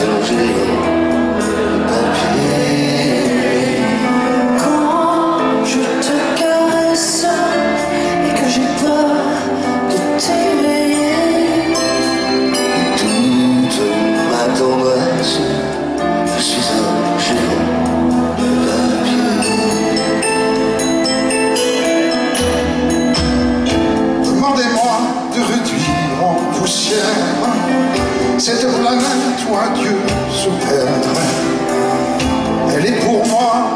Je suis un jeton de papier. Quand je te caresse et que j'ai peur de t'aimer, toute ma tendresse, je suis un jeton de papier. Demandez-moi de réduire mon poussière. C'est de la toi Dieu sur. Elle est pour moi